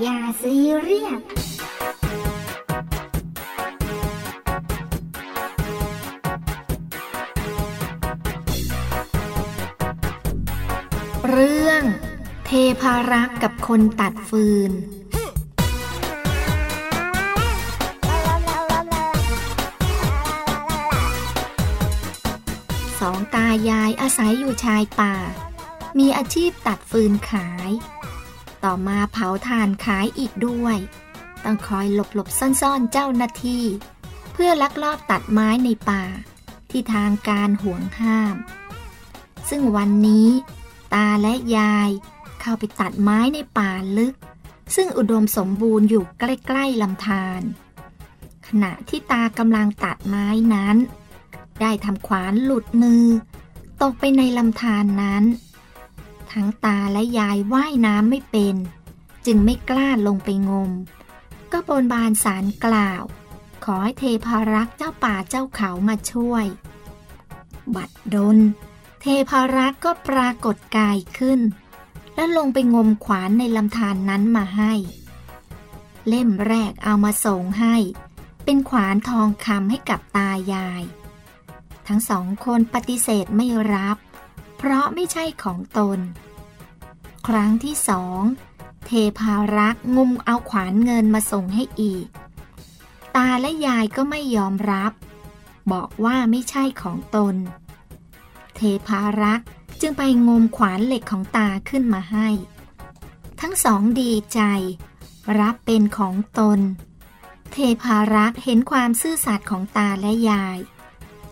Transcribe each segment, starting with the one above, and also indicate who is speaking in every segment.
Speaker 1: อย่าซีเรียส
Speaker 2: เรื่องเทพารักษ์กับคนตัดฟืน สองตายายอาศัยอยู่ชายป่า มีอาชีพตัดฟืนขาย ต่อมาเผาถ่านขายอีกด้วย ต้องคอยหลบหลบซ่อนๆเจ้าหน้าที่ เพื่อลักลอบตัดไม้ในป่า ที่ทางการห่วงห้าม ซึ่งวันนี้ ตาและยายเข้าไปตัดไม้ในป่าลึก ซึ่งอุดมสมบูรณ์อยู่ใกล้ๆลำธารขณะที่ตากำลังตัดไม้นั้น ได้ทำขวานหลุดมือ ตกไปในลำธารนนั้น ทั้งตาและยายว่ายน้ำไม่เป็น จึงไม่กล้าลงไปงม ก็บนบานสารกล่าว ขอให้เทพารักษ์เจ้าป่าเจ้าเขามาช่วย บัดดล เทพารักษ์ก็ปรากฏกายขึ้น และลงไปงมขวานในลำธารนนั้นมาให้ เล่มแรกเอามาส่งให้ เป็นขวานทองคำให้กับตายาย ทั้งสองคนปฏิเสธไม่รับ ราะไม่ใช่ของตน ครั้งที่สองเทพารักษ์งมเอาขวานเงินมาส่งให้อีก ตาและยายก็ไม่ยอมรับ บอกว่าไม่ใช่ของตน เทพารักษ์จึงไปงมขวานเหล็กของตาขึ้นมาให้ ทั้งสองดีใจ รับเป็นของตน เทพารักษ์เห็นความซื่อสัตย์ของตาและยาย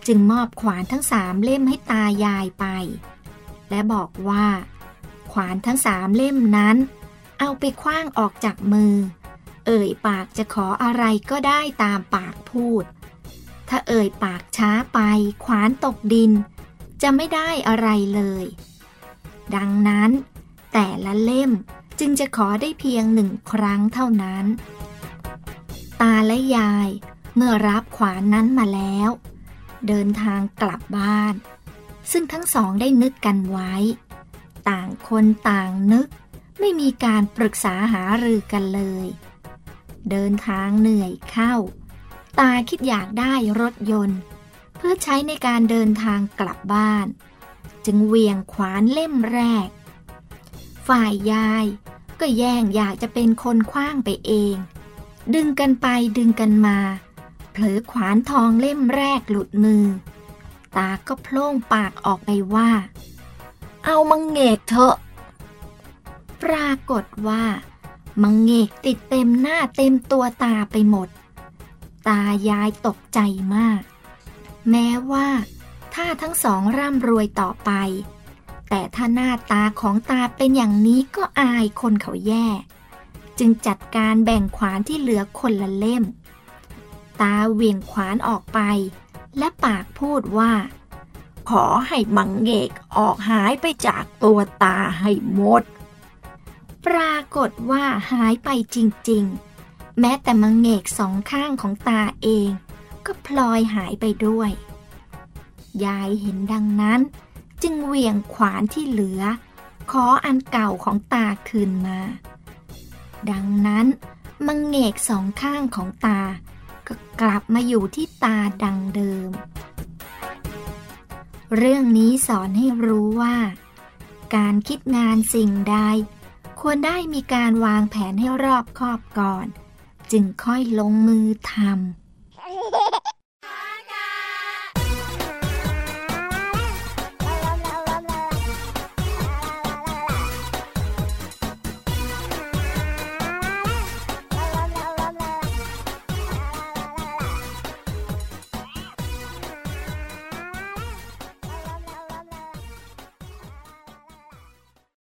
Speaker 2: จึงมอบขวานทั้งสามเล่มให้ตายายไป และบอกว่า ขวานทั้งสามเล่มนั้น เอาไปคว้างออกจากมือ เอ่ยปากจะขออะไรก็ได้ตามปากพูด ถ้าเอ่ยปากช้าไป ขวานตกดิน จะไม่ได้อะไรเลย ดังนั้น แต่ละเล่มจึงจะขอได้เพียงหนึ่งครั้งเท่านั้น ตาและยายเมื่อรับขวานนั้นมาแล้ว เดินทางกลับบ้าน ซึ่งทั้งสองได้นึกกันไว้ ต่างคนต่างนึก ไม่มีการปรึกษาหารือกันเลย เดินทางเหนื่อยเข้า ตาคิดอยากได้รถยนต์ เพื่อใช้ในการเดินทางกลับบ้าน จึงเวียงขวานเล่มแรก ฝ่ายยายก็แย่งอยากจะเป็นคนคว้างไปเอง ดึงกันไปดึงกันมา เผลอขวานทองเล่มแรกหลุดมือ ตาก็โพล่งปากออกไปว่า เอามังเงกเถอะ ปรากฏว่า มังเงกติดเต็มหน้าเต็มตัวตาไปหมด ตายายตกใจมาก แม้ว่า ถ้าทั้งสองร่ำรวยต่อไป แต่ถ้าหน้าตาของตาเป็นอย่างนี้ก็อายคนเขาแย่ จึงจัดการแบ่งขวานที่เหลือคนละเล่ม ตาเหวี่ยงขวานออกไป และปากพูดว่า ขอให้มังเงกออกหายไปจากตัวตาให้หมด ปรากฏว่าหายไปจริงๆ แม้แต่มังเงกสองข้างของตาเอง ก็พลอยหายไปด้วย ยายเห็นดังนั้น จึงเหวี่ยงขวานที่เหลือ ขออันเก่าของตาคืนมา ดังนั้นมังเงกสองข้างของตา ก็กลับมาอยู่ที่ตาดังเดิม เรื่องนี้สอนให้รู้ว่า การคิดงานสิ่งใด ควรได้มีการวางแผนให้รอบคอบก่อน จึงค่อยลงมือทำ